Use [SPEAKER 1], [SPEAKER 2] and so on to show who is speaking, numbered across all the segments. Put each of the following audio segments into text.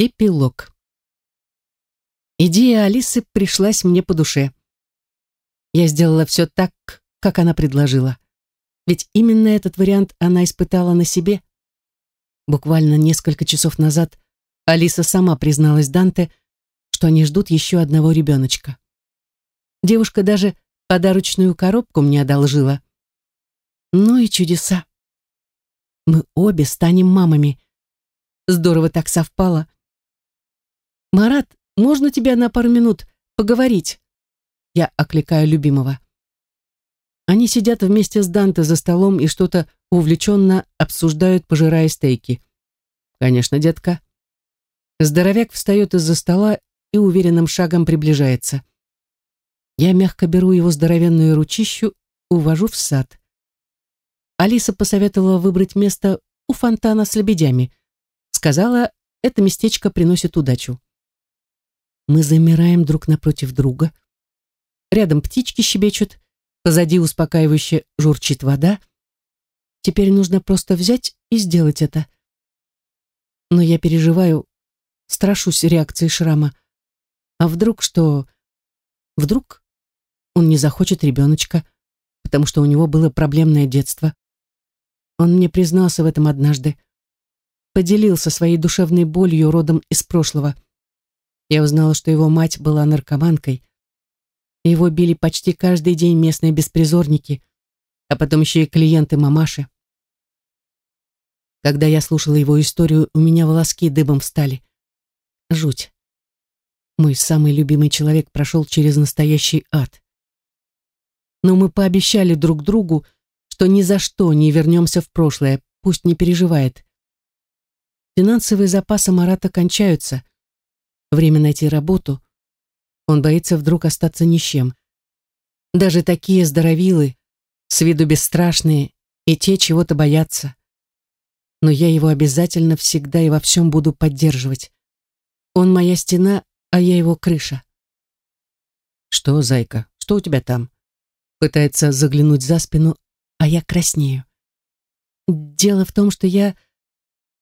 [SPEAKER 1] Эпилог. Идея Алисы пришлась мне по душе. Я сделала все так, как она предложила. Ведь именно этот вариант она испытала на себе. Буквально несколько часов назад Алиса сама призналась Данте, что они ждут еще одного ребеночка. Девушка даже подарочную коробку мне одолжила. Ну и чудеса. Мы обе станем мамами. Здорово так совпало. «Марат, можно тебя на пару минут поговорить?» Я окликаю любимого. Они сидят вместе с Данте за столом и что-то увлеченно обсуждают, пожирая стейки. «Конечно, детка». Здоровяк встает из-за стола и уверенным шагом приближается. Я мягко беру его здоровенную ручищу, увожу в сад. Алиса посоветовала выбрать место у фонтана с лебедями. Сказала, это местечко приносит удачу. Мы замираем друг напротив друга. Рядом птички щебечут, позади успокаивающе журчит вода. Теперь нужно просто взять и сделать это. Но я переживаю, страшусь реакции шрама. А вдруг что? Вдруг он не захочет ребеночка, потому что у него было проблемное детство. Он мне признался в этом однажды. Поделился своей душевной болью родом из прошлого. Я узнала, что его мать была наркоманкой. Его били почти каждый день местные беспризорники, а потом еще и клиенты мамаши. Когда я слушала его историю, у меня волоски дыбом встали. Жуть. Мой самый любимый человек прошел через настоящий ад. Но мы пообещали друг другу, что ни за что не вернемся в прошлое, пусть не переживает. Финансовые запасы Марата кончаются, время найти работу. Он боится вдруг остаться ни с чем. Даже такие здоровилы, с виду бесстрашные, и те чего-то боятся. Но я его обязательно всегда и во всем буду поддерживать. Он моя стена, а я его крыша. «Что, зайка, что у тебя там?» Пытается заглянуть за спину, а я краснею. «Дело в том, что я...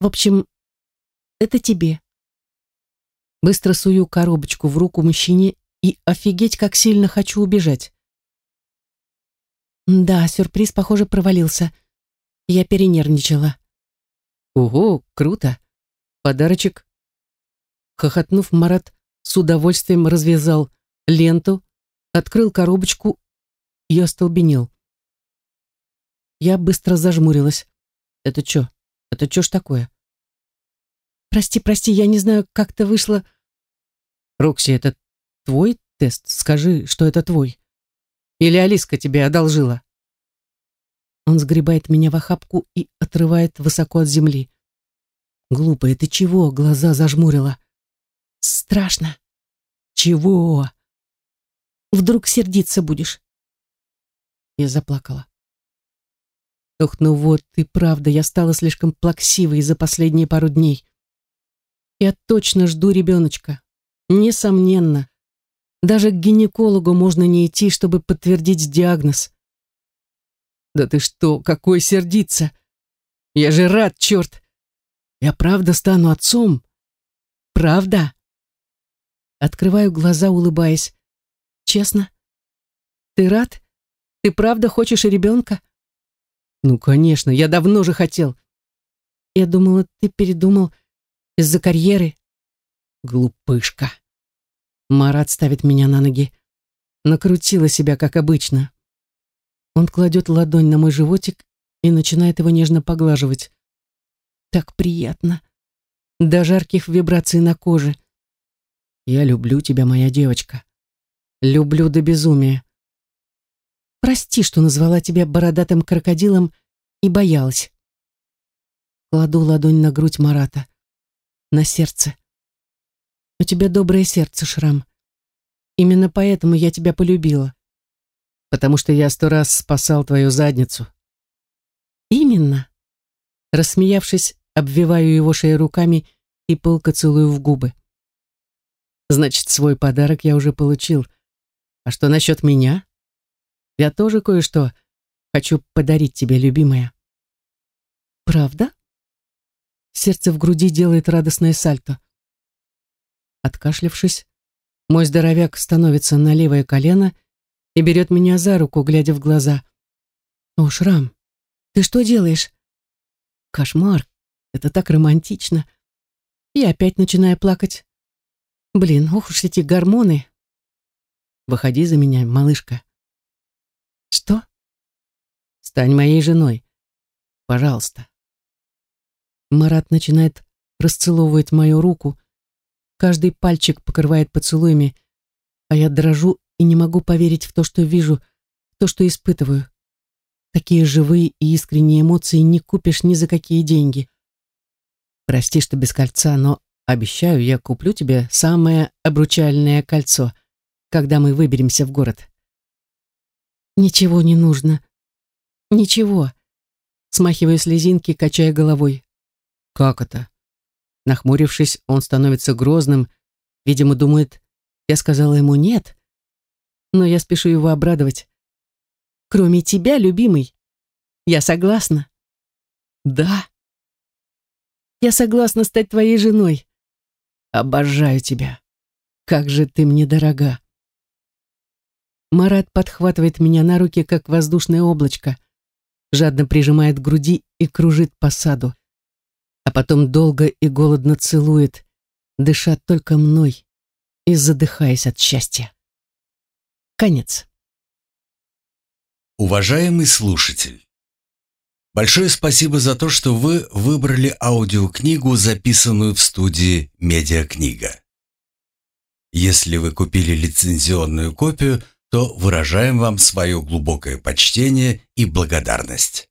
[SPEAKER 1] В общем, это тебе. Быстро сую коробочку в руку мужчине и офигеть, как сильно хочу убежать. Да, сюрприз, похоже, провалился. Я перенервничала. Ого, круто. Подарочек. Хохотнув, Марат с удовольствием развязал ленту, открыл коробочку и остолбенел. Я быстро зажмурилась. Это что? Это что ж такое? Прости, прости, я не знаю, как то вышло. Рокси, это твой тест? Скажи, что это твой. Или Алиска тебе одолжила? Он сгребает меня в охапку и отрывает высоко от земли. Глупая, ты чего? Глаза зажмурила. Страшно. Чего? Вдруг сердиться будешь? Я заплакала. Ох, ну вот, ты правда, я стала слишком плаксивой за последние пару дней. Я точно жду ребеночка. Несомненно. Даже к гинекологу можно не идти, чтобы подтвердить диагноз. Да ты что, какой сердиться? Я же рад, черт. Я правда стану отцом. Правда? Открываю глаза, улыбаясь. Честно? Ты рад? Ты правда хочешь ребенка? Ну, конечно, я давно же хотел. Я думала, ты передумал из-за карьеры. Глупышка. Марат ставит меня на ноги. Накрутила себя, как обычно. Он кладет ладонь на мой животик и начинает его нежно поглаживать. Так приятно. До жарких вибраций на коже. Я люблю тебя, моя девочка. Люблю до безумия. Прости, что назвала тебя бородатым крокодилом и боялась. Кладу ладонь на грудь Марата, на сердце. У тебя доброе сердце, Шрам. Именно поэтому я тебя полюбила. Потому что я сто раз спасал твою задницу. Именно. Рассмеявшись, обвиваю его шею руками и пылко целую в губы. Значит, свой подарок я уже получил. А что насчет меня? Я тоже кое-что хочу подарить тебе, любимая. Правда? Сердце в груди делает радостное сальто. Откашлявшись, мой здоровяк становится на левое колено и берет меня за руку, глядя в глаза. «О, Шрам, ты что делаешь?» «Кошмар, это так романтично». И опять начинаю плакать. «Блин, ох уж эти гормоны». «Выходи за меня, малышка». «Что?» «Стань моей женой. Пожалуйста». Марат начинает расцеловывать мою руку, каждый пальчик покрывает поцелуями, а я дрожу и не могу поверить в то, что вижу, в то, что испытываю. Такие живые и искренние эмоции не купишь ни за какие деньги. Прости, что без кольца, но обещаю, я куплю тебе самое обручальное кольцо, когда мы выберемся в город. Ничего не нужно. Ничего. Смахиваю слезинки, качая головой. Как это? Нахмурившись, он становится грозным, видимо, думает, я сказала ему «нет», но я спешу его обрадовать. «Кроме тебя, любимый, я согласна». «Да». «Я согласна стать твоей женой». «Обожаю тебя. Как же ты мне дорога». Марат подхватывает меня на руки, как воздушное облачко, жадно прижимает к груди и кружит по саду а потом долго и голодно целует, дыша только мной и задыхаясь от счастья. Конец.
[SPEAKER 2] Уважаемый слушатель, большое спасибо за то, что вы выбрали аудиокнигу, записанную в студии «Медиакнига». Если вы купили лицензионную копию, то выражаем вам свое глубокое почтение и благодарность.